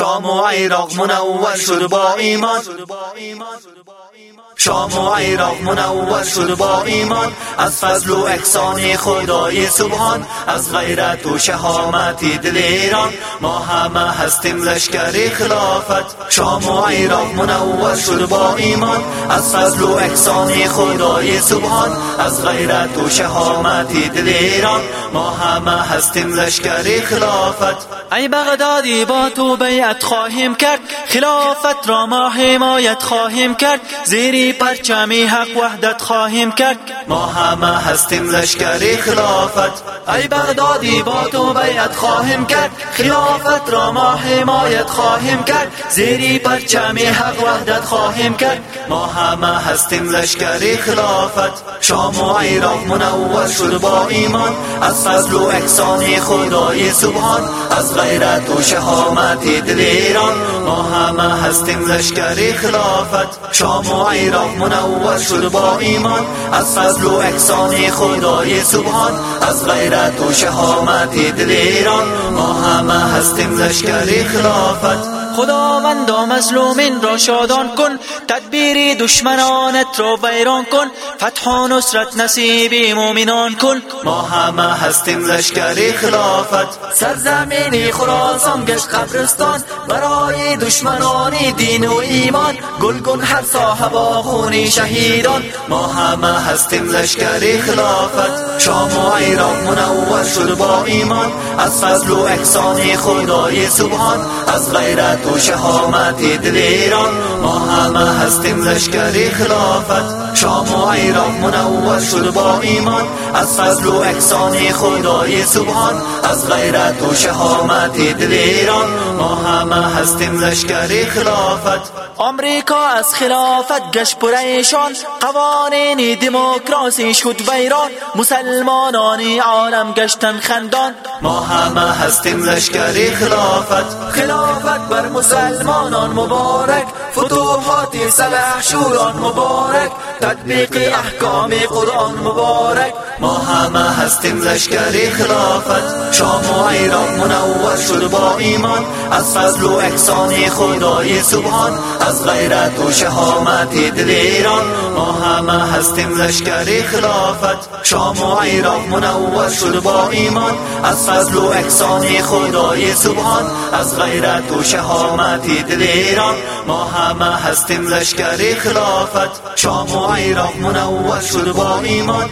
شام و عراق منور شد با ایمان. شام و عراق منور شد با ایمان. از فضل و احسان خدای سبحان از غیرت و شهامت دل ایران. ما همه هستیم لشکر خلافت. شام و عراق منور شد با ایمان. از فضل و احسان خدای سبحان از غیرت و شهامت دل ایران. ما همه هستیم لشکر خلافت. ای بغدادی با تو بیعت خواهیم کرد. خلافت را ما حمایت خواهیم کرد. زیری پرچمی حق وحدت خواهیم کرد. ما همه هستیم لشکر خلافت. ای بغدادی با تو بیعت خواهیم کرد. خلافت را ما حمایت خواهیم کرد. زیری پرچمی حق وحدت خواهیم کرد. ما همه هستیم لشکر خلافت. شام و عراق منور شد با ایمان. از فضل و احسان خدای سبحان. از غیرت و شهامت دل ایران. ما همه هستیم لشکر خلافت. شام و عراق منور شد با ایمان. از فضل و احسان خدای سبحان. از غیرت و شهامت دل ایران. ما همه هستیم لشکر خلافت. خداوندا مظلومین را شادان کن تدبیر دشمنانت را ویران کن فتح و نصرت نصیب مؤمنان کن. ما همه هستیم لشکر خلافت سرزمین خراسان گشت قبرستان. برای دشمنان دین و ایمان گلگون هر صاحب خونی شهیدان. ما همه هستیم لشکر خلافت شام و عراق منور شد با ایمان. از فضل و احسان خدای سبحان از غیرت و شهامت دل ایران. ما همه هستیم لشکر خلافت. شام و عراق منور شد با ایمان. از فضل و احسان خدای سبحان. از غیرت و شهامت دل ایران. ما همه هستیم لشکر خلافت. آمریکا از خلافت گشت پریشان قوانین دموکراسی شد ویران. مسلمانان عالم گشتن خندان. ما همه هستیم لشکر خلافت. خلافت بر مسلمانان مبارک فتوحات شوران مبارک تطبیق احکام قرآن مبارک همه هستیم لشکر خلافت. شام و عراق منور شد با ایمان. از فضل و احسان خدای سبحان. از غیرت و شهامت دل ایران. ما همه هستیم لشکر خلافت. شام و عراق منور شد با ایمان. از فضل و احسان خدای سبحان. از غیرت و شهامت دل ایران. ما همه هستیم لشکر خلافت. شام و عراق منور شد با ایمان.